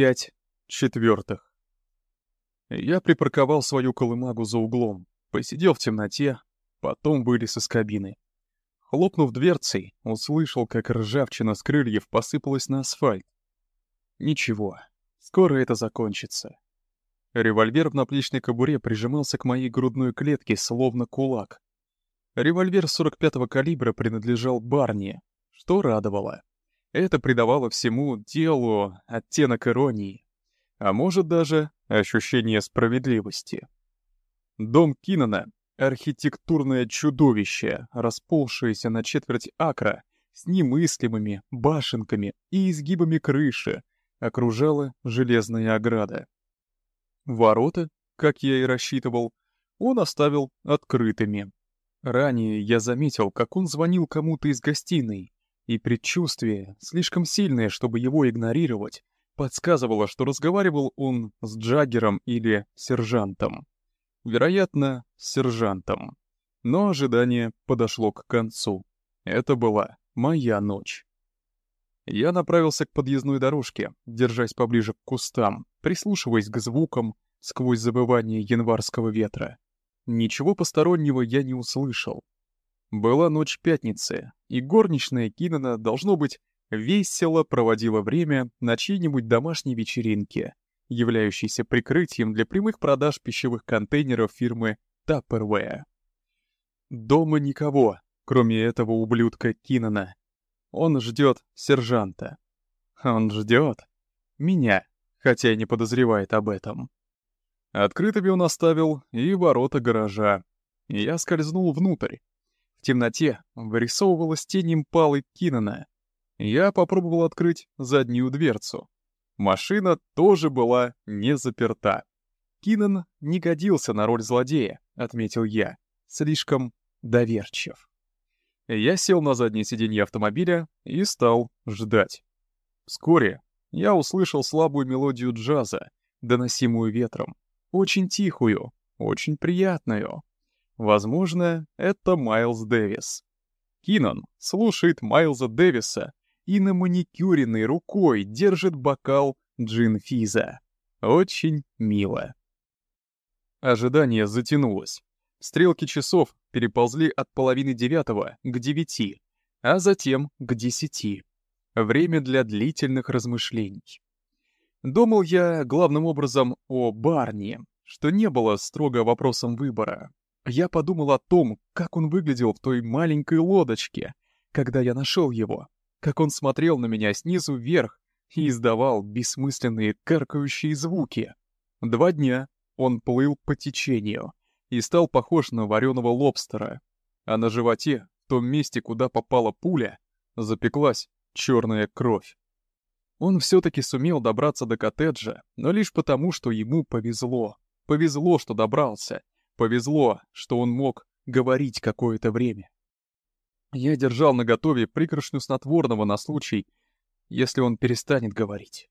Пять четвертых. Я припарковал свою колымагу за углом, посидел в темноте, потом вылез из кабины. Хлопнув дверцей, услышал, как ржавчина с крыльев посыпалась на асфальт. Ничего, скоро это закончится. Револьвер в наплечной кобуре прижимался к моей грудной клетке, словно кулак. Револьвер 45-го калибра принадлежал Барни, что радовало. Это придавало всему делу оттенок иронии, а может даже ощущение справедливости. Дом Кинана — архитектурное чудовище, расползшееся на четверть акра, с немыслимыми башенками и изгибами крыши, окружала железная ограда. Ворота, как я и рассчитывал, он оставил открытыми. Ранее я заметил, как он звонил кому-то из гостиной, и предчувствие, слишком сильное, чтобы его игнорировать, подсказывало, что разговаривал он с Джаггером или сержантом. Вероятно, с сержантом. Но ожидание подошло к концу. Это была моя ночь. Я направился к подъездной дорожке, держась поближе к кустам, прислушиваясь к звукам сквозь забывание январского ветра. Ничего постороннего я не услышал. Была ночь пятницы, и горничная Кинана, должно быть, весело проводила время на чьей-нибудь домашней вечеринке, являющейся прикрытием для прямых продаж пищевых контейнеров фирмы Tupperware. Дома никого, кроме этого ублюдка Кинана. Он ждет сержанта. Он ждет меня, хотя и не подозревает об этом. Открытыми он оставил и ворота гаража. Я скользнул внутрь. В темноте вырисовывалась тень импалы Кинана. Я попробовал открыть заднюю дверцу. Машина тоже была не заперта. Кинан не годился на роль злодея, отметил я. Слишком доверчив. Я сел на заднее сиденье автомобиля и стал ждать. Вскоре я услышал слабую мелодию джаза, доносимую ветром. Очень тихую, очень приятную. Возможно, это Майлз Дэвис. Кинан слушает Майлза Дэвиса и на маникюренной рукой держит бокал джин Физа. Очень мило. Ожидание затянулось. Стрелки часов переползли от половины девятого к девяти, а затем к десяти. Время для длительных размышлений. Думал я главным образом о Барни, что не было строго вопросом выбора. Я подумал о том, как он выглядел в той маленькой лодочке, когда я нашел его, как он смотрел на меня снизу вверх и издавал бессмысленные каркающие звуки. Два дня он плыл по течению, и стал похож на вареного лобстера, а на животе, в том месте, куда попала пуля, запеклась черная кровь. Он все-таки сумел добраться до коттеджа, но лишь потому, что ему повезло. Повезло, что добрался. Повезло, что он мог говорить какое-то время. Я держал наготове пригоршню снотворного на случай, если он перестанет говорить.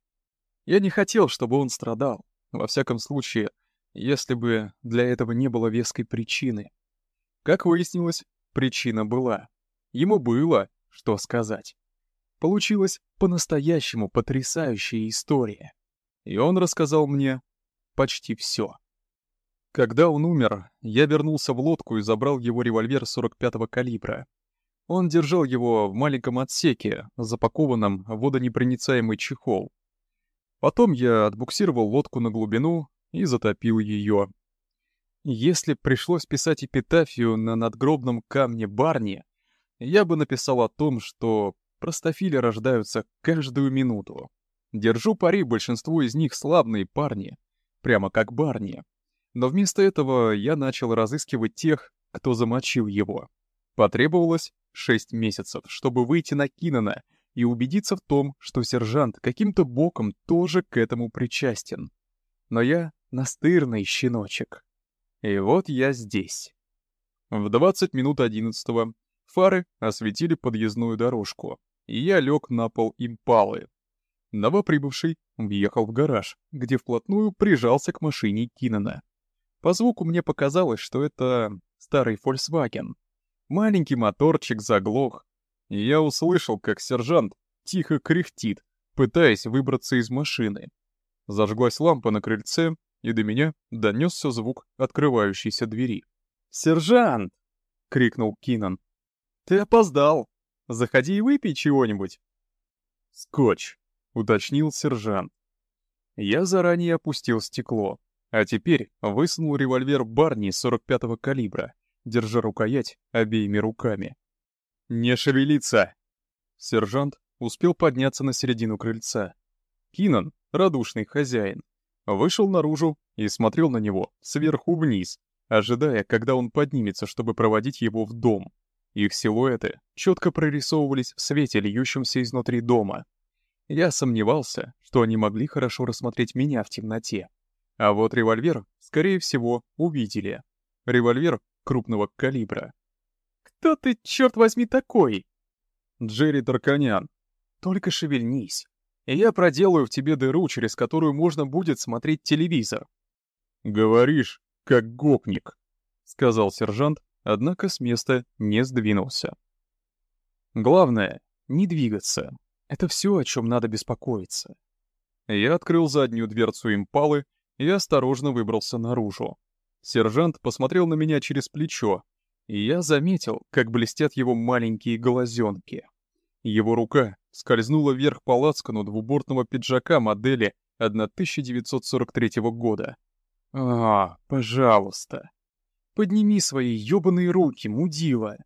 Я не хотел, чтобы он страдал. Во всяком случае, если бы для этого не было веской причины. Как выяснилось, причина была. Ему было что сказать. Получилась по-настоящему потрясающая история. И он рассказал мне почти все. Когда он умер, я вернулся в лодку и забрал его револьвер 45-го калибра. Он держал его в маленьком отсеке, запакованном в водонепроницаемый чехол. Потом я отбуксировал лодку на глубину и затопил ее. Если пришлось писать эпитафию на надгробном камне Барни, я бы написал о том, что простофили рождаются каждую минуту. Держу пари, большинство из них славные парни, прямо как Барни. Но вместо этого я начал разыскивать тех, кто замочил его. Потребовалось шесть месяцев, чтобы выйти на Кинана и убедиться в том, что сержант каким-то боком тоже к этому причастен. Но я настырный щеночек. И вот я здесь. В 20 минут одиннадцатого фары осветили подъездную дорожку, и я лег на пол импалы. Новоприбывший въехал в гараж, где вплотную прижался к машине Кинана. По звуку мне показалось, что это старый Volkswagen. Маленький моторчик заглох, и я услышал, как сержант тихо кряхтит, пытаясь выбраться из машины. Зажглась лампа на крыльце, и до меня донесся звук открывающейся двери. «Сержант!» — крикнул Кинан. «Ты опоздал! Заходи и выпей чего-нибудь!» «Скотч!» — уточнил сержант. Я заранее опустил стекло, а теперь высунул револьвер Барни 45-го калибра, держа рукоять обеими руками. «Не шевелиться!» Сержант успел подняться на середину крыльца. Кинан, радушный хозяин, вышел наружу и смотрел на него сверху вниз, ожидая, когда он поднимется, чтобы проводить его в дом. Их силуэты четко прорисовывались в свете, льющемся изнутри дома. Я сомневался, что они могли хорошо рассмотреть меня в темноте. А вот револьвер, скорее всего, увидели. Револьвер крупного калибра. «Кто ты, черт возьми, такой?» «Джерри Тарканян. Только шевельнись, я проделаю в тебе дыру, через которую можно будет смотреть телевизор». «Говоришь, как гопник», — сказал сержант, однако с места не сдвинулся. «Главное — не двигаться. Это все, о чем надо беспокоиться». Я открыл заднюю дверцу импалы и осторожно выбрался наружу. Сержант посмотрел на меня через плечо, и я заметил, как блестят его маленькие глазенки. Его рука скользнула вверх по лацкану двубортного пиджака модели 1943 года. «А, пожалуйста, подними свои ёбаные руки, мудила!»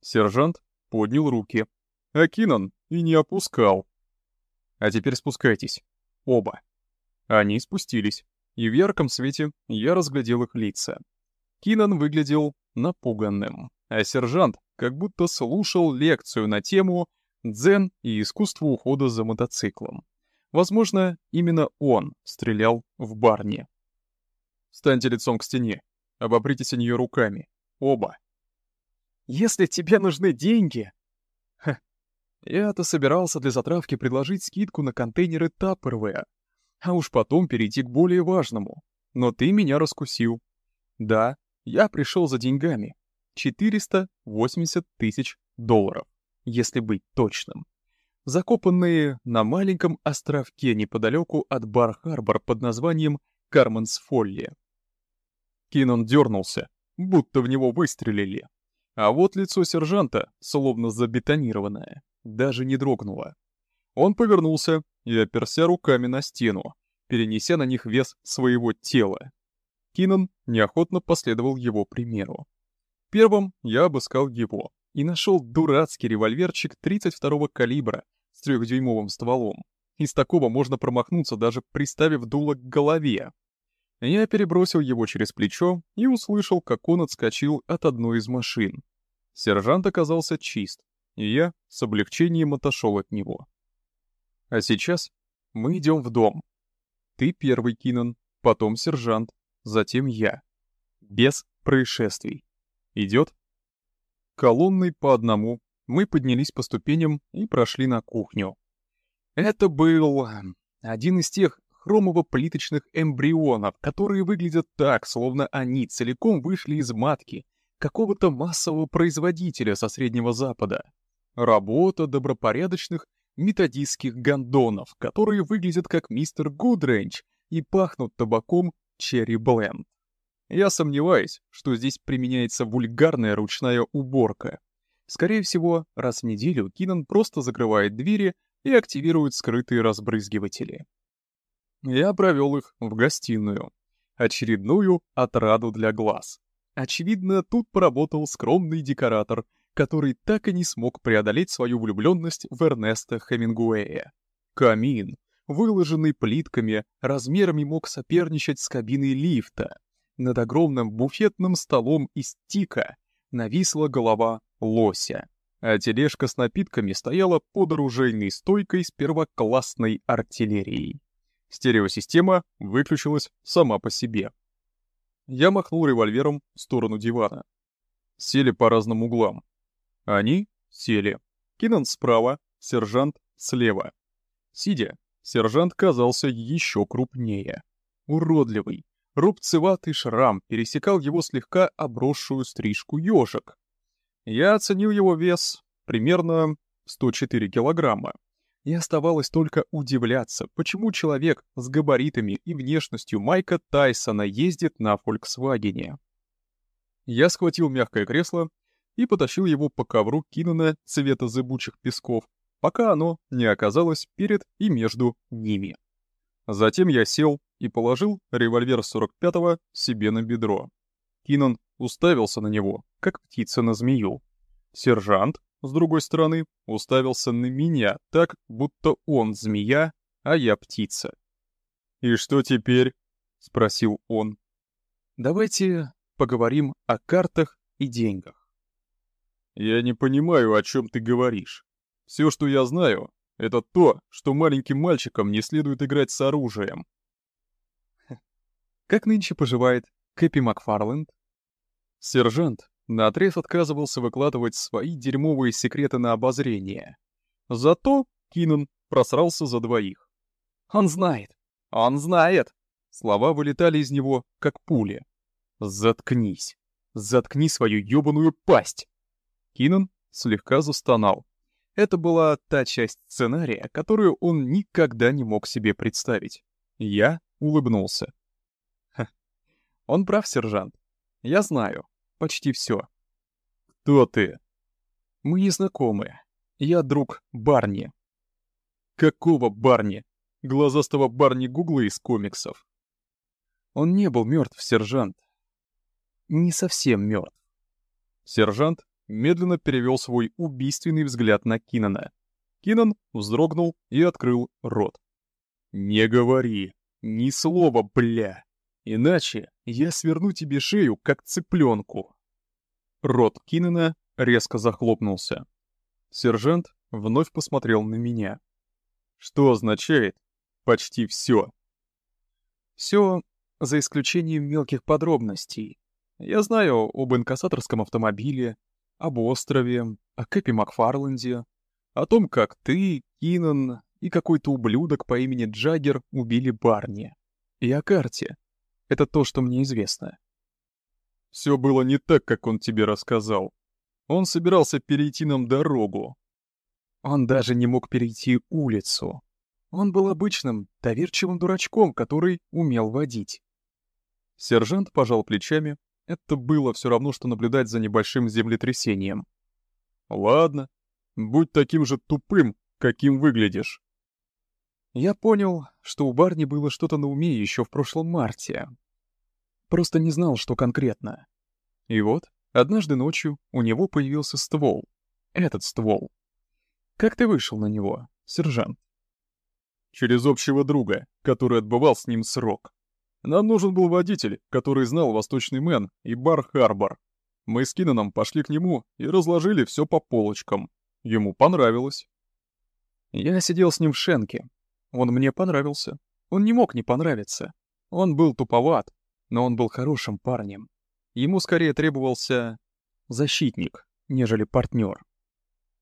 Сержант поднял руки, а и не опускал. «А теперь спускайтесь. Оба». Они спустились, и в ярком свете я разглядел их лица. Кинан выглядел напуганным, а сержант как будто слушал лекцию на тему «Дзен и искусство ухода за мотоциклом». Возможно, именно он стрелял в барне. «Станьте лицом к стене, обопритесь о нее руками. Оба». «Если тебе нужны деньги...» Я-то собирался для затравки предложить скидку на контейнеры Tupperware, а уж потом перейти к более важному. Но ты меня раскусил. Да, я пришел за деньгами. 480 тысяч долларов, если быть точным. Закопанные на маленьком островке неподалеку от Бар-Харбор под названием Карменс Фолли. Кинон дернулся, будто в него выстрелили. А вот лицо сержанта, словно забетонированное, даже не дрогнуло. Он повернулся и оперся руками на стену, перенеся на них вес своего тела. Кинан неохотно последовал его примеру. Первым я обыскал его и нашел дурацкий револьверчик 32-го калибра с трехдюймовым стволом. Из такого можно промахнуться, даже приставив дуло к голове. Я перебросил его через плечо и услышал, как он отскочил от одной из машин. Сержант оказался чист, и я с облегчением отошел от него. А сейчас мы идем в дом. Ты первый, Кинан, потом сержант, затем я. Без происшествий. Идет? Колонной по одному мы поднялись по ступеням и прошли на кухню. Это был эм, один из тех хромово-плиточных эмбрионов, которые выглядят так, словно они целиком вышли из матки какого-то массового производителя со Среднего Запада. Работа добропорядочных методистских гондонов, которые выглядят как мистер Гудренч и пахнут табаком Черри Бленд. Я сомневаюсь, что здесь применяется вульгарная ручная уборка. Скорее всего, раз в неделю Кинан просто закрывает двери и активирует скрытые разбрызгиватели. Я провел их в гостиную. Очередную отраду для глаз. Очевидно, тут поработал скромный декоратор, который так и не смог преодолеть свою влюбленность в Эрнеста Хемингуэя. Камин, выложенный плитками, размерами мог соперничать с кабиной лифта. Над огромным буфетным столом из тика нависла голова лося, а тележка с напитками стояла под оружейной стойкой с первоклассной артиллерией. Стереосистема выключилась сама по себе. Я махнул револьвером в сторону дивана. Сели по разным углам. Они сели. Кинан справа, сержант слева. Сидя, сержант казался еще крупнее. Уродливый, рубцеватый шрам пересекал его слегка обросшую стрижку ежик. Я оценил его вес примерно 104 килограмма. И оставалось только удивляться, почему человек с габаритами и внешностью Майка Тайсона ездит на «Фольксвагене». Я схватил мягкое кресло и потащил его по ковру Кинана цвета зыбучих песков, пока оно не оказалось перед и между ними. Затем я сел и положил револьвер 45-го себе на бедро. Кинан уставился на него, как птица на змею. Сержант, с другой стороны, уставился на меня так, будто он змея, а я птица. «И что теперь?» — спросил он. «Давайте поговорим о картах и деньгах». «Я не понимаю, о чем ты говоришь. Все, что я знаю, это то, что маленьким мальчикам не следует играть с оружием». «Как нынче поживает Кэппи Макфарленд?» Сержант наотрез отказывался выкладывать свои дерьмовые секреты на обозрение. Зато Кинан просрался за двоих. «Он знает! Он знает!» Слова вылетали из него, как пули. «Заткнись! Заткни свою ёбаную пасть!» Кинан слегка застонал. Это была та часть сценария, которую он никогда не мог себе представить. Я улыбнулся. Он прав, сержант. Я знаю. Почти все. Кто ты? Мы не. Я друг Барни. Какого Барни? Глазастого Барни Гугла из комиксов. Он не был мертв, сержант. Не совсем мертв. Сержант медленно перевел свой убийственный взгляд на Кинана. Кинан вздрогнул и открыл рот. «Не говори! Ни слова, бля! Иначе я сверну тебе шею, как цыпленку!» Рот Кинана резко захлопнулся. Сержант вновь посмотрел на меня. «Что означает почти все?» «Все за исключением мелких подробностей. Я знаю об инкассаторском автомобиле, об острове, о Кэпи Макфарленде, о том, как ты, Кинан и какой-то ублюдок по имени Джаггер убили Барни. И о карте. Это то, что мне известно. Все было не так, как он тебе рассказал. Он собирался перейти нам дорогу. Он даже не мог перейти улицу. Он был обычным, доверчивым дурачком, который умел водить. Сержант пожал плечами это было все равно, что наблюдать за небольшим землетрясением. «Ладно, будь таким же тупым, каким выглядишь». Я понял, что у Барни было что-то на уме еще в прошлом марте. Просто не знал, что конкретно. И вот, однажды ночью у него появился ствол. Этот ствол. Как ты вышел на него, сержант? Через общего друга, который отбывал с ним срок. Нам нужен был водитель, который знал Восточный Мэн и Бар-Харбор. Мы с Кинаном пошли к нему и разложили все по полочкам. Ему понравилось. Я сидел с ним в Шенке. Он мне понравился. Он не мог не понравиться. Он был туповат, но он был хорошим парнем. Ему скорее требовался защитник, нежели партнер.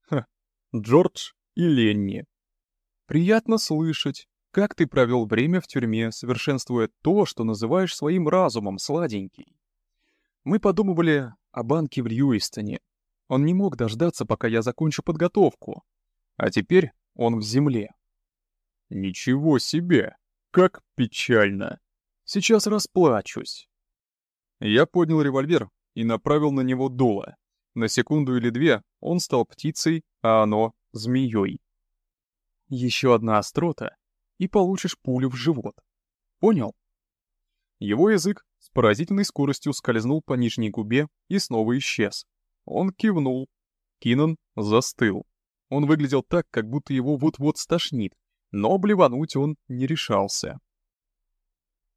Ха, Джордж и Ленни. Приятно слышать. Как ты провел время в тюрьме, совершенствуя то, что называешь своим разумом, сладенький? Мы подумывали о банке в Льюистоне. Он не мог дождаться, пока я закончу подготовку. А теперь он в земле. Ничего себе! Как печально! Сейчас расплачусь. Я поднял револьвер и направил на него дуло. На секунду или две он стал птицей, а оно — змеей. Еще одна острота, и получишь пулю в живот. Понял? Его язык с поразительной скоростью скользнул по нижней губе и снова исчез. Он кивнул. Кинан застыл. Он выглядел так, как будто его вот-вот стошнит, но блевануть он не решался.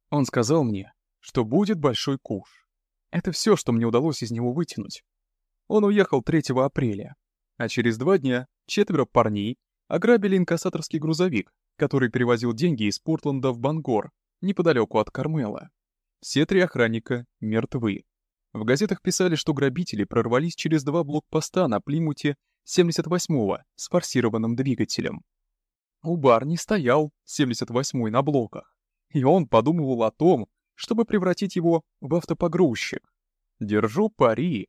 Он сказал мне, что будет большой куш. Это все, что мне удалось из него вытянуть. Он уехал 3 апреля, а через два дня четверо парней ограбили инкассаторский грузовик, который перевозил деньги из Портленда в Бангор, неподалеку от Кармела. Все три охранника мертвы. В газетах писали, что грабители прорвались через два блокпоста на Плимуте 78-го с форсированным двигателем. У Барни стоял 78-й на блоках, и он подумывал о том, чтобы превратить его в автопогрузчик. Держу пари.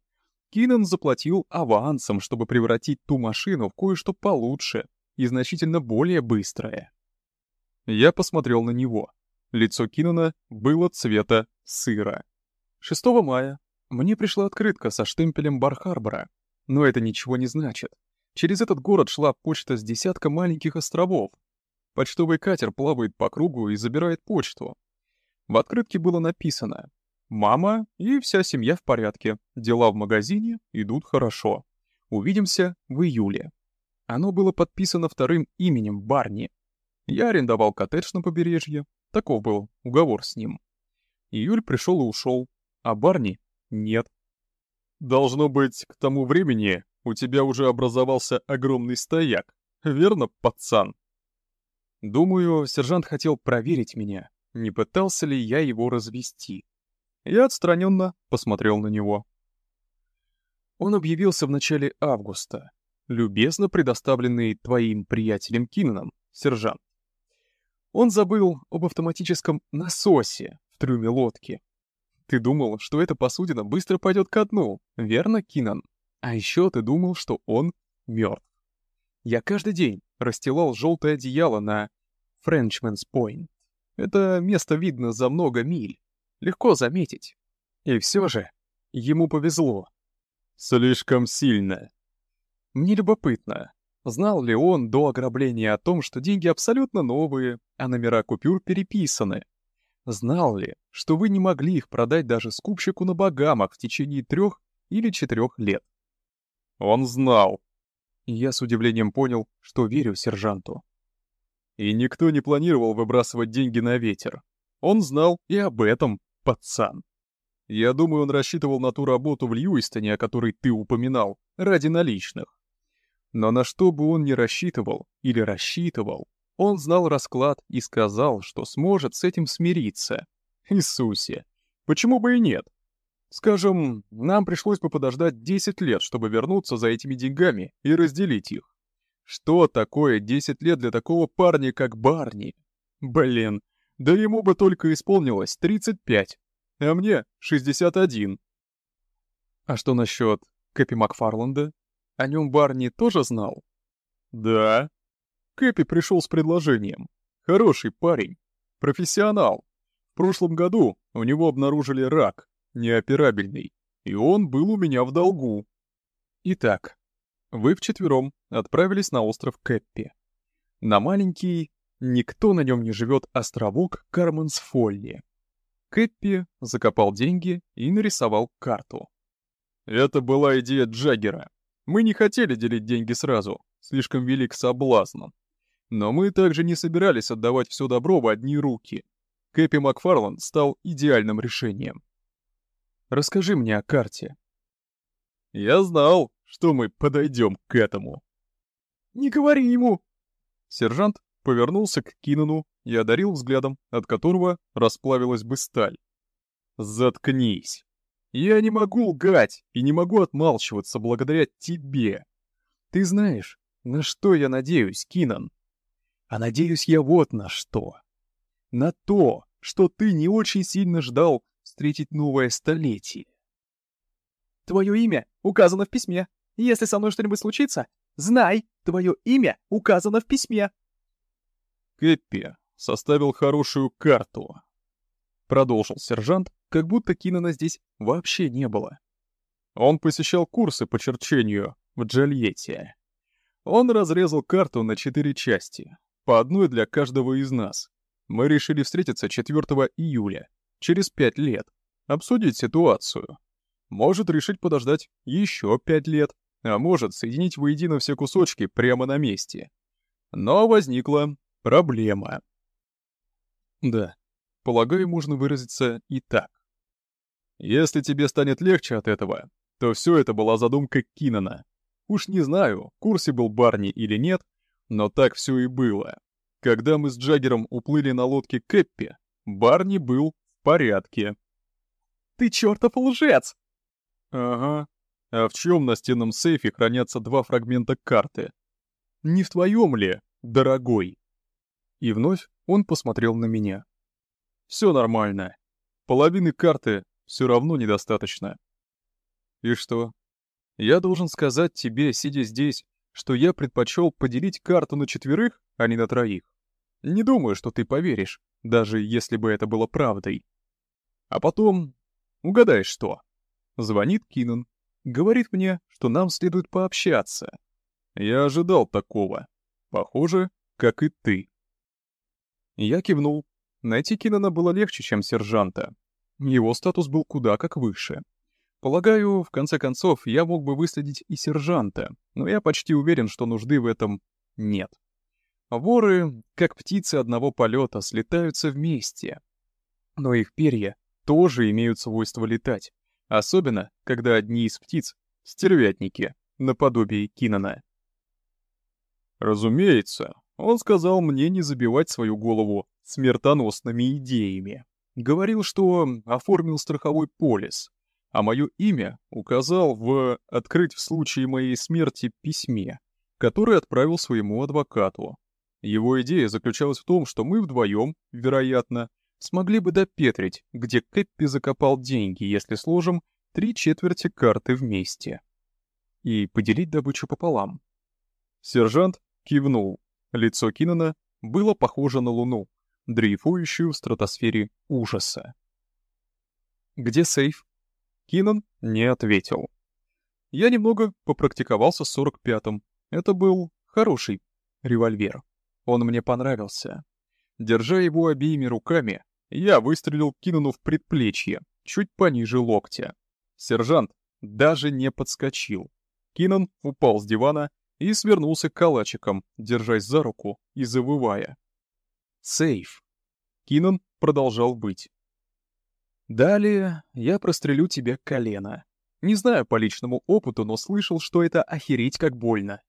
Кинан заплатил авансом, чтобы превратить ту машину в кое-что получше, и значительно более быстрое. Я посмотрел на него. Лицо Кинана было цвета сыра. 6 мая мне пришла открытка со штемпелем Бар-Харбора, но это ничего не значит. Через этот город шла почта с десятка маленьких островов. Почтовый катер плавает по кругу и забирает почту. В открытке было написано «Мама и вся семья в порядке, дела в магазине идут хорошо. Увидимся в июле». Оно было подписано вторым именем Барни. Я арендовал коттедж на побережье, таков был уговор с ним. Июль пришел и ушел, а Барни нет. Должно быть, к тому времени у тебя уже образовался огромный стояк, верно, пацан? Думаю, сержант хотел проверить меня, не пытался ли я его развести. Я отстраненно посмотрел на него. Он объявился в начале августа, любезно предоставленный твоим приятелем Кинаном, сержант. Он забыл об автоматическом насосе в трюме лодки. Ты думал, что эта посудина быстро пойдет ко дну, верно, Кинан? А еще ты думал, что он мертв. Я каждый день расстилал желтое одеяло на Frenchman's Point. Это место видно за много миль. Легко заметить. И все же, ему повезло. Слишком сильно. Мне любопытно, знал ли он до ограбления о том, что деньги абсолютно новые, а номера купюр переписаны? Знал ли, что вы не могли их продать даже скупщику на Багамах в течение трех или четырех лет? Он знал. И я с удивлением понял, что верю сержанту. И никто не планировал выбрасывать деньги на ветер. Он знал и об этом, пацан. Я думаю, он рассчитывал на ту работу в Льюистоне, о которой ты упоминал, ради наличных. Но на что бы он ни рассчитывал или рассчитывал, он знал расклад и сказал, что сможет с этим смириться. Иисусе, почему бы и нет? Скажем, нам пришлось бы подождать 10 лет, чтобы вернуться за этими деньгами и разделить их. Что такое 10 лет для такого парня, как Барни? Блин, да ему бы только исполнилось 35, а мне 61. А что насчет Кэпи Макфарланда? О нем Барни тоже знал? Да. Кэпи пришел с предложением. Хороший парень. Профессионал. В прошлом году у него обнаружили рак, неоперабельный, и он был у меня в долгу. Итак, вы вчетвером отправились на остров Кэппи. На маленький, никто на нем не живет островок Кармансфолли. Кэппи закопал деньги и нарисовал карту. Это была идея Джаггера. Мы не хотели делить деньги сразу, слишком велик соблазн. Но мы также не собирались отдавать все добро в одни руки. Кэппи Макфарланд стал идеальным решением. Расскажи мне о карте. Я знал, что мы подойдем к этому. Не говори ему! Сержант повернулся к Кинану и одарил взглядом, от которого расплавилась бы сталь. Заткнись. Я не могу лгать и не могу отмалчиваться благодаря тебе. Ты знаешь, на что я надеюсь, Кинан? А надеюсь я вот на что. На то, что ты не очень сильно ждал встретить новое столетие. Твое имя указано в письме. Если со мной что-нибудь случится, знай, твое имя указано в письме. Кэппи составил хорошую карту. Продолжил сержант, как будто Кинана здесь вообще не было. Он посещал курсы по черчению в Джульетте. Он разрезал карту на четыре части, по одной для каждого из нас. Мы решили встретиться 4 июля, через пять лет, обсудить ситуацию. Может решить подождать еще пять лет, а может соединить воедино все кусочки прямо на месте. Но возникла проблема. Да, полагаю, можно выразиться и так. Если тебе станет легче от этого, то все это была задумка Кинана. Уж не знаю, в курсе был Барни или нет, но так все и было. Когда мы с Джаггером уплыли на лодке Кэппи, Барни был порядке. Ты чертов лжец! Ага. А в чем на стенном сейфе хранятся два фрагмента карты? Не в твоем ли, дорогой? И вновь он посмотрел на меня. Все нормально. Половины карты все равно недостаточно. И что? Я должен сказать тебе, сидя здесь, что я предпочел поделить карту на четверых, а не на троих. Не думаю, что ты поверишь, даже если бы это было правдой. А потом... Угадай, что? Звонит Кинан. Говорит мне, что нам следует пообщаться. Я ожидал такого. Похоже, как и ты. Я кивнул. Найти Кинана было легче, чем сержанта. Его статус был куда как выше. Полагаю, в конце концов, я мог бы выследить и сержанта, но я почти уверен, что нужды в этом нет. Воры, как птицы одного полета, слетаются вместе. Но их перья тоже имеют свойство летать, особенно, когда одни из птиц — стервятники, наподобие Кинана. Разумеется, он сказал мне не забивать свою голову смертоносными идеями. Говорил, что оформил страховой полис, а мое имя указал в «открыть в случае моей смерти» письме, которое отправил своему адвокату. Его идея заключалась в том, что мы вдвоем, вероятно, смогли бы допетрить, где Кэппи закопал деньги, если сложим три четверти карты вместе. И поделить добычу пополам. Сержант кивнул. Лицо Кинана было похоже на луну, дрейфующую в стратосфере ужаса. «Где сейф?» Кинан не ответил. Я немного попрактиковался с 45-м. Это был хороший револьвер. Он мне понравился. Держа его обеими руками, я выстрелил Кинану в предплечье, чуть пониже локтя. Сержант даже не подскочил. Кинан упал с дивана и свернулся калачиком, держась за руку и завывая. «Сейф!» Кинан продолжал быть. Далее я прострелю тебе колено. Не знаю по личному опыту, но слышал, что это охереть как больно.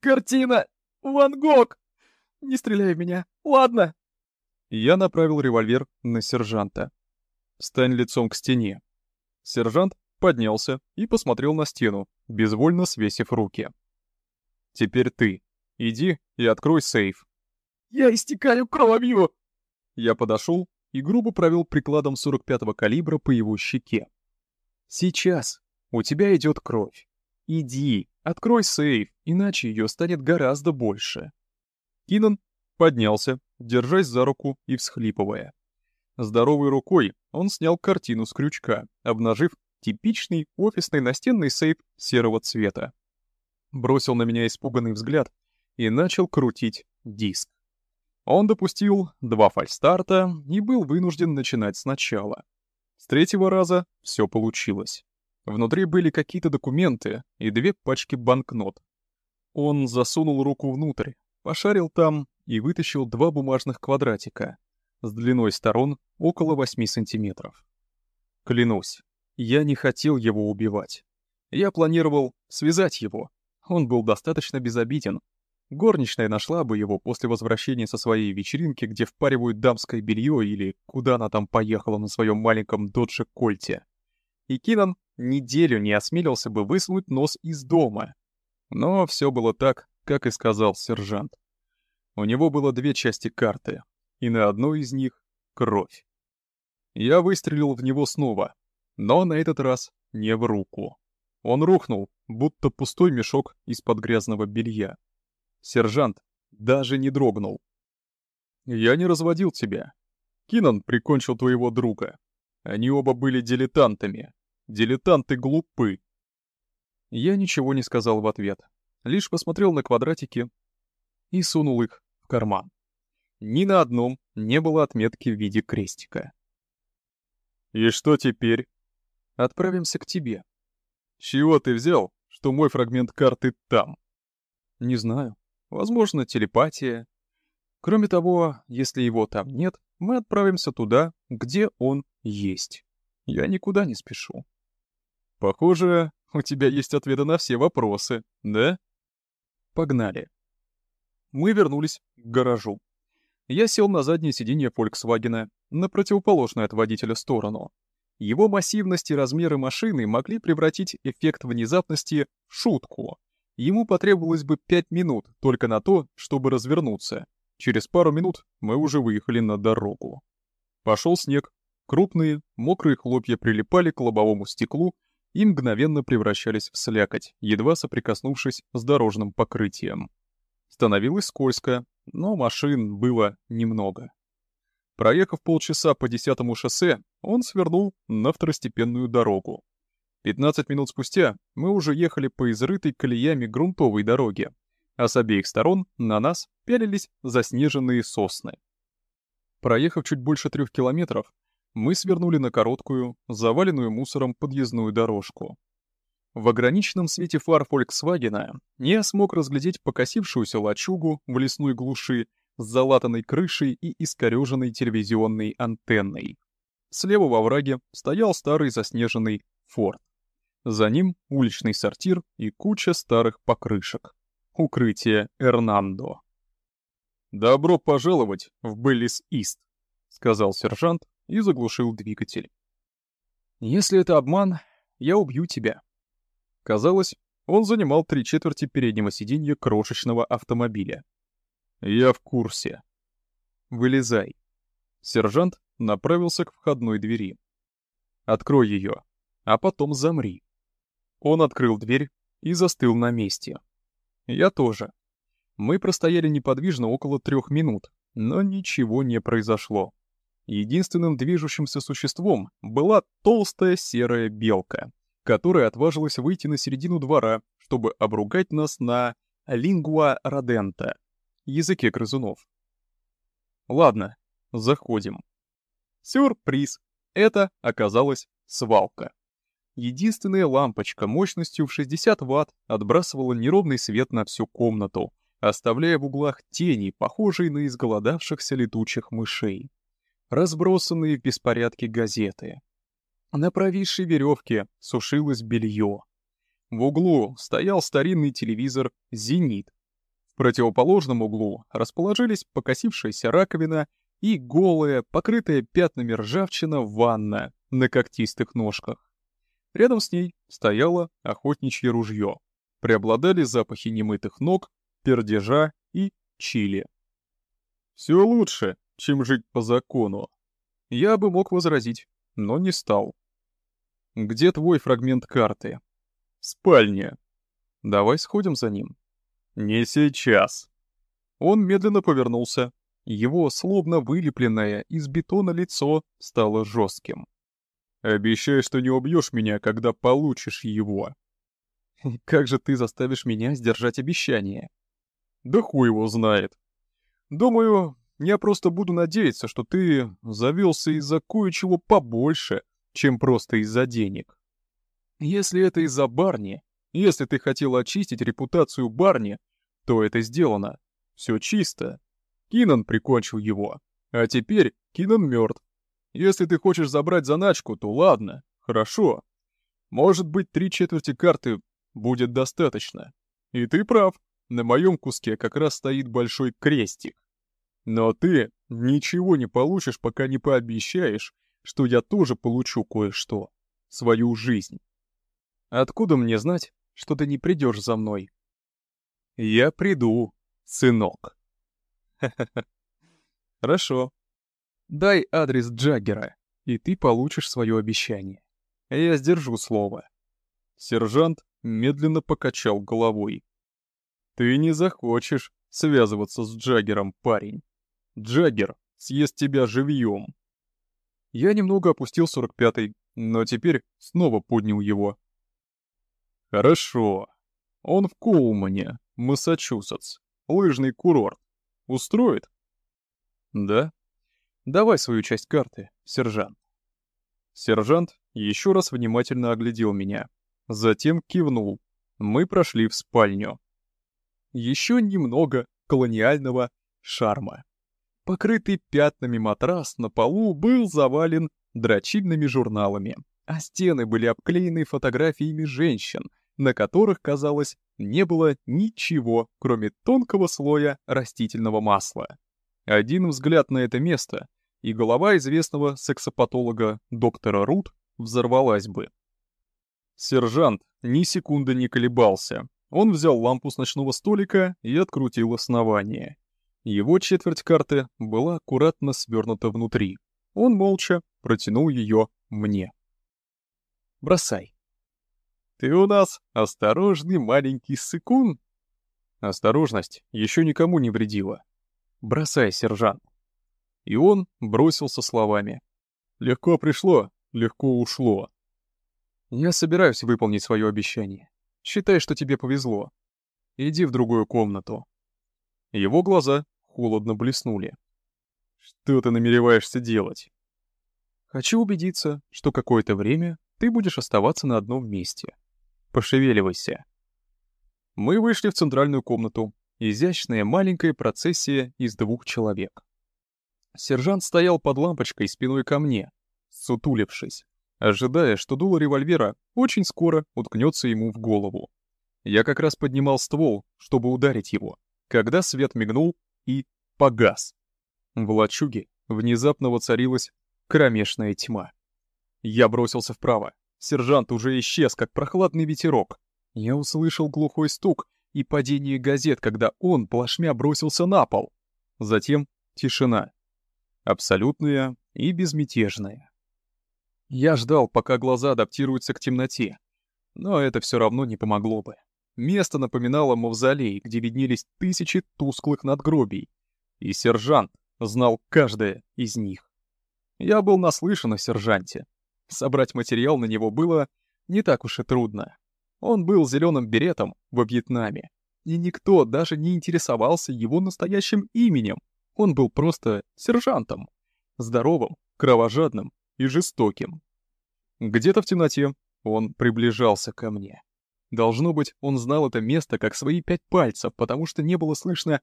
Картина! Ван Гог! Не стреляй в меня, ладно? Я направил револьвер на сержанта. Стань лицом к стене. Сержант поднялся и посмотрел на стену, безвольно свесив руки. Теперь ты. Иди и открой сейф. Я истекаю кровью! Я подошел и грубо провел прикладом 45-го калибра по его щеке. «Сейчас. У тебя идет кровь. Иди, открой сейф, иначе ее станет гораздо больше». Кинан поднялся, держась за руку и всхлипывая. Здоровой рукой он снял картину с крючка, обнажив типичный офисный настенный сейф серого цвета. Бросил на меня испуганный взгляд и начал крутить диск. Он допустил два фальстарта и был вынужден начинать сначала. С третьего раза все получилось. Внутри были какие-то документы и две пачки банкнот. Он засунул руку внутрь, пошарил там и вытащил два бумажных квадратика с длиной сторон около 8 сантиметров. Клянусь, я не хотел его убивать. Я планировал связать его. Он был достаточно безобиден, Горничная нашла бы его после возвращения со своей вечеринки, где впаривают дамское белье или куда она там поехала на своем маленьком додже Кольте. И Кинан неделю не осмелился бы высунуть нос из дома. Но все было так, как и сказал сержант. У него было две части карты, и на одной из них — кровь. Я выстрелил в него снова, но на этот раз не в руку. Он рухнул, будто пустой мешок из-под грязного белья. Сержант даже не дрогнул. «Я не разводил тебя. Кинан прикончил твоего друга. Они оба были дилетантами. Дилетанты глупы». Я ничего не сказал в ответ, лишь посмотрел на квадратики и сунул их в карман. Ни на одном не было отметки в виде крестика. «И что теперь?» «Отправимся к тебе». «Чего ты взял, что мой фрагмент карты там?» «Не знаю возможно, телепатия. Кроме того, если его там нет, мы отправимся туда, где он есть. Я никуда не спешу. Похоже, у тебя есть ответы на все вопросы, да? Погнали. Мы вернулись к гаражу. Я сел на заднее сиденье Фольксвагена, на противоположную от водителя сторону. Его массивность и размеры машины могли превратить эффект внезапности в шутку. Ему потребовалось бы пять минут только на то, чтобы развернуться. Через пару минут мы уже выехали на дорогу. Пошел снег. Крупные, мокрые хлопья прилипали к лобовому стеклу и мгновенно превращались в слякоть, едва соприкоснувшись с дорожным покрытием. Становилось скользко, но машин было немного. Проехав полчаса по десятому шоссе, он свернул на второстепенную дорогу. 15 минут спустя мы уже ехали по изрытой колеями грунтовой дороге, а с обеих сторон на нас пялились заснеженные сосны. Проехав чуть больше трех километров, мы свернули на короткую, заваленную мусором подъездную дорожку. В ограниченном свете фар Фольксвагена я смог разглядеть покосившуюся лачугу в лесной глуши с залатанной крышей и искорёженной телевизионной антенной. Слева во враге стоял старый заснеженный форт. За ним уличный сортир и куча старых покрышек. Укрытие Эрнандо. «Добро пожаловать в Беллис-Ист», — сказал сержант и заглушил двигатель. «Если это обман, я убью тебя». Казалось, он занимал три четверти переднего сиденья крошечного автомобиля. «Я в курсе». «Вылезай». Сержант направился к входной двери. «Открой ее, а потом замри». Он открыл дверь и застыл на месте. Я тоже. Мы простояли неподвижно около трех минут, но ничего не произошло. Единственным движущимся существом была толстая серая белка, которая отважилась выйти на середину двора, чтобы обругать нас на лингуа родента, языке грызунов. Ладно, заходим. Сюрприз! Это оказалась свалка. Единственная лампочка мощностью в 60 Вт отбрасывала неровный свет на всю комнату, оставляя в углах тени, похожие на изголодавшихся летучих мышей. Разбросанные в беспорядке газеты. На провисшей веревке сушилось белье. В углу стоял старинный телевизор «Зенит». Противоположном углу расположились покосившаяся раковина и голая, покрытая пятнами ржавчина ванна на когтистых ножках. Рядом с ней стояло охотничье ружье. Преобладали запахи немытых ног, пердежа и чили. Все лучше, чем жить по закону. Я бы мог возразить, но не стал. Где твой фрагмент карты? Спальня. Давай сходим за ним. Не сейчас. Он медленно повернулся. Его, словно вылепленное из бетона лицо, стало жестким. Обещай, что не убьешь меня, когда получишь его. Как же ты заставишь меня сдержать обещание? Да хуй его знает. Думаю, я просто буду надеяться, что ты завелся из-за кое-чего побольше, чем просто из-за денег. Если это из-за Барни, если ты хотел очистить репутацию Барни, то это сделано. Все чисто. Кинан прикончил его. А теперь Кинан мертв. Если ты хочешь забрать заначку, то ладно, хорошо. Может быть, три четверти карты будет достаточно. И ты прав, на моем куске как раз стоит большой крестик. Но ты ничего не получишь, пока не пообещаешь, что я тоже получу кое-что. Свою жизнь. Откуда мне знать, что ты не придешь за мной? Я приду, сынок. Хорошо. Дай адрес Джаггера, и ты получишь свое обещание. Я сдержу слово. Сержант медленно покачал головой. Ты не захочешь связываться с Джаггером, парень. Джаггер съест тебя живьем. Я немного опустил 45-й, но теперь снова поднял его. Хорошо. Он в Коулмане, Массачусетс. Лыжный курорт. Устроит? Да. Давай свою часть карты, сержант. Сержант еще раз внимательно оглядел меня. Затем кивнул. Мы прошли в спальню. Еще немного колониального шарма. Покрытый пятнами матрас на полу был завален дрочильными журналами, а стены были обклеены фотографиями женщин, на которых, казалось, не было ничего, кроме тонкого слоя растительного масла. Один взгляд на это место и голова известного сексопатолога доктора Рут взорвалась бы. Сержант ни секунды не колебался. Он взял лампу с ночного столика и открутил основание. Его четверть карты была аккуратно свернута внутри. Он молча протянул ее мне. «Бросай». Ты у нас осторожный маленький сыкун. Осторожность еще никому не вредила. Бросай, сержант. И он бросился словами. Легко пришло, легко ушло. Я собираюсь выполнить свое обещание. Считай, что тебе повезло. Иди в другую комнату. Его глаза холодно блеснули. Что ты намереваешься делать? Хочу убедиться, что какое-то время ты будешь оставаться на одном месте. Пошевеливайся. Мы вышли в центральную комнату. Изящная маленькая процессия из двух человек. Сержант стоял под лампочкой спиной ко мне, сутулившись, ожидая, что дуло револьвера очень скоро уткнется ему в голову. Я как раз поднимал ствол, чтобы ударить его, когда свет мигнул и погас. В лачуге внезапно воцарилась кромешная тьма. Я бросился вправо. Сержант уже исчез, как прохладный ветерок. Я услышал глухой стук и падение газет, когда он плашмя бросился на пол. Затем тишина. Абсолютная и безмятежная. Я ждал, пока глаза адаптируются к темноте. Но это все равно не помогло бы. Место напоминало мавзолей, где виднелись тысячи тусклых надгробий. И сержант знал каждое из них. Я был наслышан о сержанте. Собрать материал на него было не так уж и трудно. Он был зеленым беретом во Вьетнаме, и никто даже не интересовался его настоящим именем. Он был просто сержантом. Здоровым, кровожадным и жестоким. Где-то в темноте он приближался ко мне. Должно быть, он знал это место как свои пять пальцев, потому что не было слышно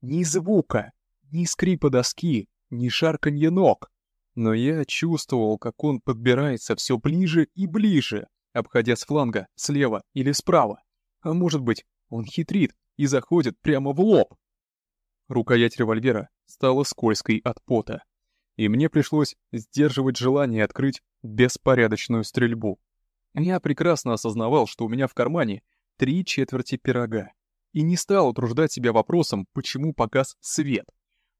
ни звука, ни скрипа доски, ни шарканья ног. Но я чувствовал, как он подбирается все ближе и ближе, обходя с фланга, слева или справа. А может быть, он хитрит и заходит прямо в лоб. Рукоять револьвера стала скользкой от пота, и мне пришлось сдерживать желание открыть беспорядочную стрельбу. Я прекрасно осознавал, что у меня в кармане три четверти пирога, и не стал утруждать себя вопросом, почему погас свет.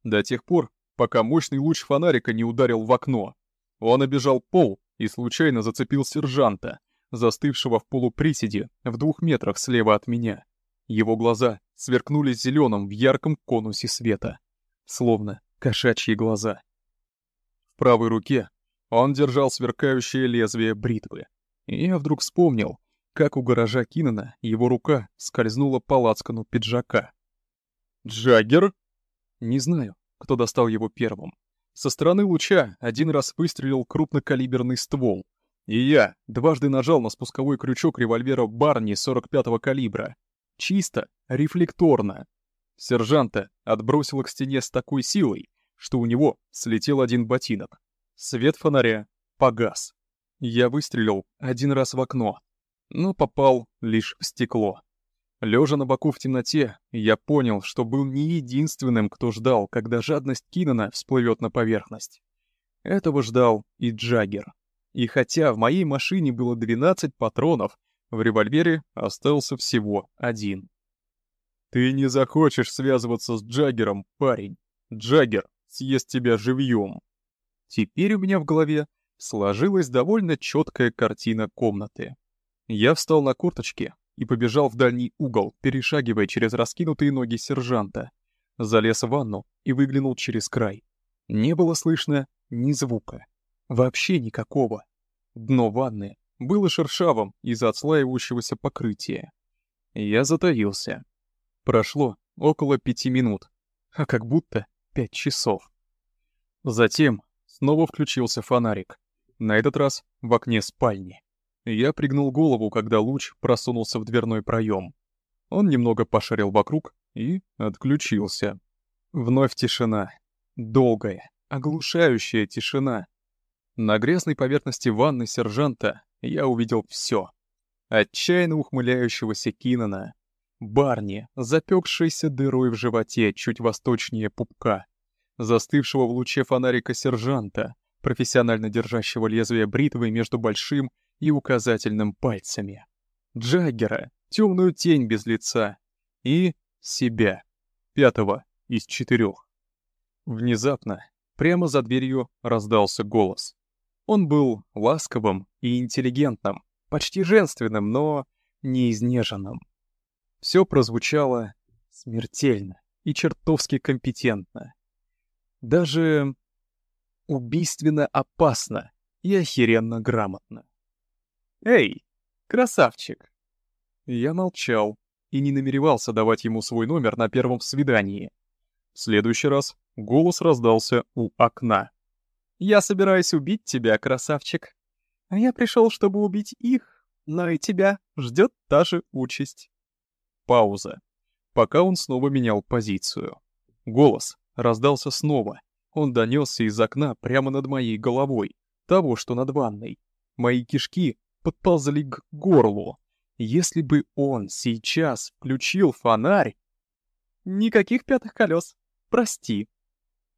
До тех пор, пока мощный луч фонарика не ударил в окно. Он обежал пол и случайно зацепил сержанта, застывшего в полуприседе в двух метрах слева от меня. Его глаза сверкнули зеленым в ярком конусе света, словно кошачьи глаза. В правой руке он держал сверкающее лезвие бритвы. И я вдруг вспомнил, как у гаража Кинана его рука скользнула по лацкану пиджака. «Джаггер?» Не знаю, кто достал его первым. Со стороны луча один раз выстрелил крупнокалиберный ствол — и я дважды нажал на спусковой крючок револьвера Барни 45-го калибра. Чисто, рефлекторно. Сержанта отбросило к стене с такой силой, что у него слетел один ботинок. Свет фонаря погас. Я выстрелил один раз в окно, но попал лишь в стекло. Лежа на боку в темноте, я понял, что был не единственным, кто ждал, когда жадность Кинана всплывет на поверхность. Этого ждал и Джаггер. И хотя в моей машине было 12 патронов, в револьвере остался всего один. «Ты не захочешь связываться с Джаггером, парень. Джаггер съест тебя живьем». Теперь у меня в голове сложилась довольно четкая картина комнаты. Я встал на курточке и побежал в дальний угол, перешагивая через раскинутые ноги сержанта. Залез в ванну и выглянул через край. Не было слышно ни звука. Вообще никакого. Дно ванны было шершавым из-за отслаивающегося покрытия. Я затаился. Прошло около пяти минут, а как будто пять часов. Затем снова включился фонарик. На этот раз в окне спальни. Я пригнул голову, когда луч просунулся в дверной проем. Он немного пошарил вокруг и отключился. Вновь тишина. Долгая, оглушающая тишина. На грязной поверхности ванны сержанта я увидел все. Отчаянно ухмыляющегося Кинана, Барни, запекшейся дырой в животе чуть восточнее пупка, застывшего в луче фонарика сержанта, профессионально держащего лезвие бритвы между большим и указательным пальцами, Джаггера, темную тень без лица, и себя, пятого из четырех. Внезапно, прямо за дверью раздался голос. Он был ласковым и интеллигентным, почти женственным, но не изнеженным. Все прозвучало смертельно и чертовски компетентно. Даже убийственно опасно и охеренно грамотно. «Эй, красавчик!» Я молчал и не намеревался давать ему свой номер на первом свидании. В следующий раз голос раздался у окна. «Я собираюсь убить тебя, красавчик. А я пришел, чтобы убить их, но и тебя ждет та же участь». Пауза. Пока он снова менял позицию. Голос раздался снова. Он донесся из окна прямо над моей головой, того, что над ванной. Мои кишки подползли к горлу. Если бы он сейчас включил фонарь... Никаких пятых колес. Прости.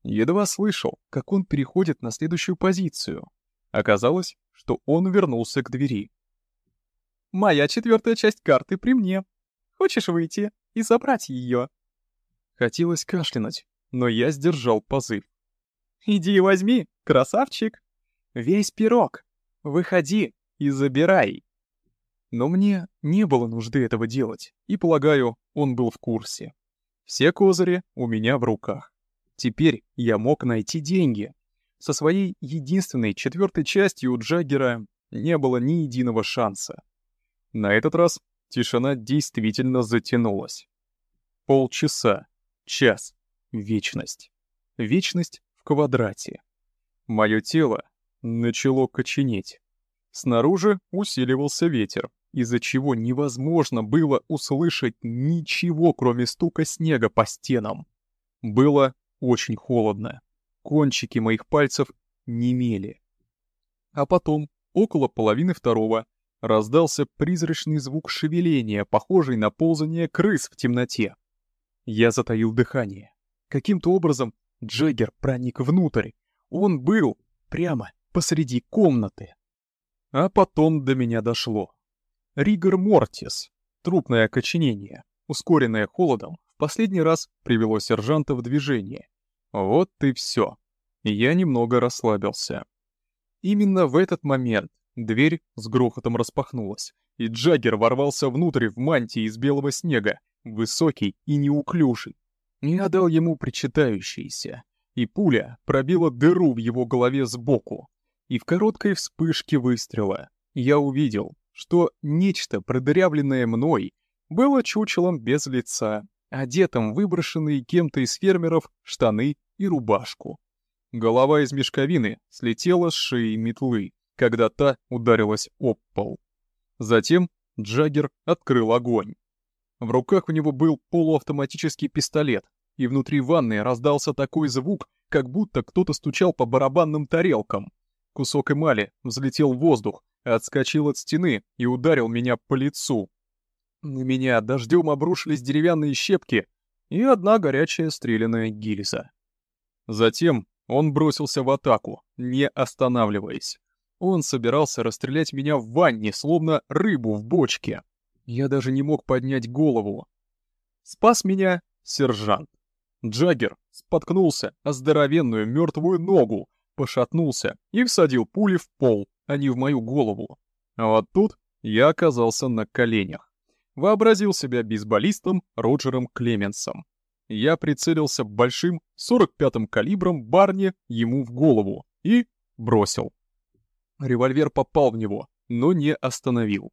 Едва слышал, как он переходит на следующую позицию. Оказалось, что он вернулся к двери. «Моя четвертая часть карты при мне. Хочешь выйти и забрать ее?» Хотелось кашлянуть, но я сдержал позыв. «Иди и возьми, красавчик! Весь пирог! Выходи и забирай!» Но мне не было нужды этого делать, и, полагаю, он был в курсе. Все козыри у меня в руках. Теперь я мог найти деньги. Со своей единственной четвертой частью у Джаггера не было ни единого шанса. На этот раз тишина действительно затянулась. Полчаса, час, вечность. Вечность в квадрате. Мое тело начало коченеть. Снаружи усиливался ветер из-за чего невозможно было услышать ничего, кроме стука снега по стенам. Было очень холодно. Кончики моих пальцев немели. А потом, около половины второго, раздался призрачный звук шевеления, похожий на ползание крыс в темноте. Я затаил дыхание. Каким-то образом Джеггер проник внутрь. Он был прямо посреди комнаты. А потом до меня дошло. Ригор мортис, трупное окоченение, ускоренное холодом, в последний раз привело сержанта в движение. Вот и все. Я немного расслабился. Именно в этот момент дверь с грохотом распахнулась, и Джаггер ворвался внутрь в мантии из белого снега, высокий и неуклюжий. Я дал ему причитающийся, и пуля пробила дыру в его голове сбоку. И в короткой вспышке выстрела я увидел, что нечто, продырявленное мной, было чучелом без лица, одетым выброшенные кем-то из фермеров штаны и рубашку. Голова из мешковины слетела с шеи метлы, когда та ударилась об пол. Затем Джаггер открыл огонь. В руках у него был полуавтоматический пистолет, и внутри ванны раздался такой звук, как будто кто-то стучал по барабанным тарелкам. Кусок эмали взлетел в воздух, отскочил от стены и ударил меня по лицу. На меня дождем обрушились деревянные щепки и одна горячая стреляная гильза. Затем он бросился в атаку, не останавливаясь. Он собирался расстрелять меня в ванне, словно рыбу в бочке. Я даже не мог поднять голову. Спас меня сержант. Джаггер споткнулся о здоровенную мертвую ногу, пошатнулся и всадил пули в пол, а не в мою голову. А вот тут я оказался на коленях. Вообразил себя бейсболистом Роджером Клеменсом. Я прицелился большим 45-м калибром Барни ему в голову и бросил. Револьвер попал в него, но не остановил.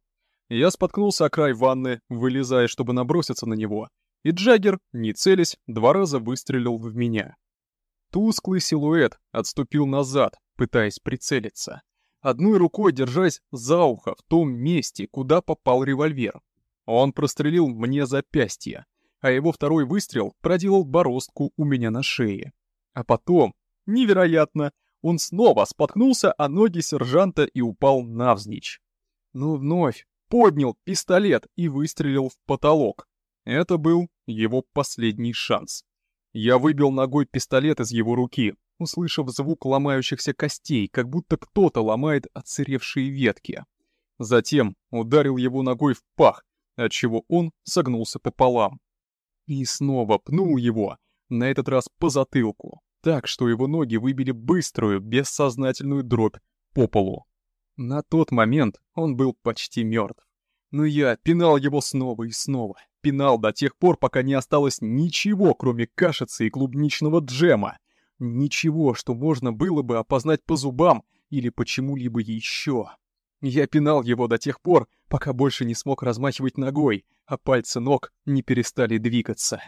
Я споткнулся о край ванны, вылезая, чтобы наброситься на него, и Джаггер, не целясь, два раза выстрелил в меня. Тусклый силуэт отступил назад, пытаясь прицелиться одной рукой держась за ухо в том месте, куда попал револьвер. Он прострелил мне запястье, а его второй выстрел проделал бороздку у меня на шее. А потом, невероятно, он снова споткнулся о ноги сержанта и упал навзничь. Но вновь поднял пистолет и выстрелил в потолок. Это был его последний шанс. Я выбил ногой пистолет из его руки, услышав звук ломающихся костей, как будто кто-то ломает отсыревшие ветки. Затем ударил его ногой в пах, отчего он согнулся пополам. И снова пнул его, на этот раз по затылку, так что его ноги выбили быструю, бессознательную дробь по полу. На тот момент он был почти мертв. Но я пинал его снова и снова. Пинал до тех пор, пока не осталось ничего, кроме кашицы и клубничного джема. Ничего, что можно было бы опознать по зубам или почему-либо еще. Я пинал его до тех пор, пока больше не смог размахивать ногой, а пальцы ног не перестали двигаться.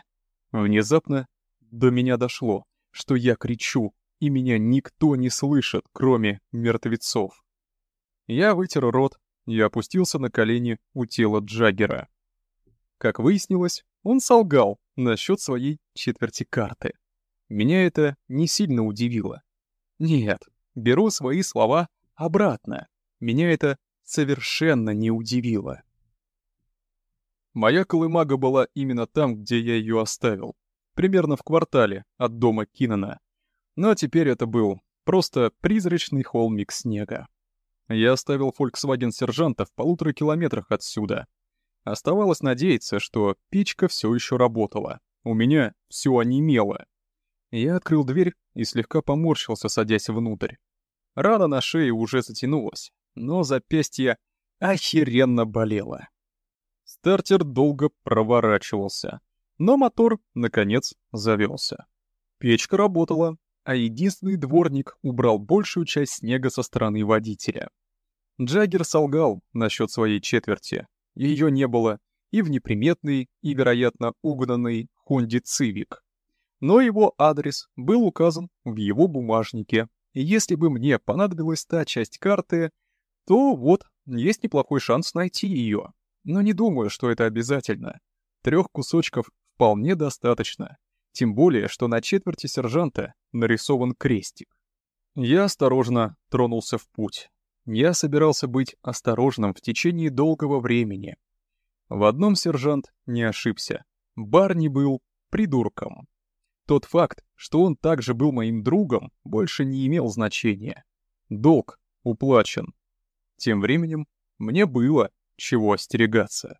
Внезапно до меня дошло, что я кричу, и меня никто не слышит, кроме мертвецов. Я вытер рот и опустился на колени у тела Джаггера. Как выяснилось, он солгал насчет своей четверти карты. Меня это не сильно удивило. Нет, беру свои слова обратно. Меня это совершенно не удивило. Моя колымага была именно там, где я ее оставил. Примерно в квартале от дома Кинана. Но теперь это был просто призрачный холмик снега. Я оставил Volkswagen сержанта в полутора километрах отсюда. Оставалось надеяться, что печка все еще работала. У меня все онемело. Я открыл дверь и слегка поморщился, садясь внутрь. Рана на шее уже затянулась, но запястье охеренно болело. Стартер долго проворачивался, но мотор, наконец, завелся. Печка работала, а единственный дворник убрал большую часть снега со стороны водителя. Джаггер солгал насчет своей четверти. Ее не было и в неприметной, и, вероятно, угнанной Хонде Цивик но его адрес был указан в его бумажнике. И если бы мне понадобилась та часть карты, то вот, есть неплохой шанс найти ее. Но не думаю, что это обязательно. Трех кусочков вполне достаточно. Тем более, что на четверти сержанта нарисован крестик. Я осторожно тронулся в путь. Я собирался быть осторожным в течение долгого времени. В одном сержант не ошибся. Барни был придурком. Тот факт, что он также был моим другом, больше не имел значения. Долг уплачен. Тем временем мне было чего остерегаться.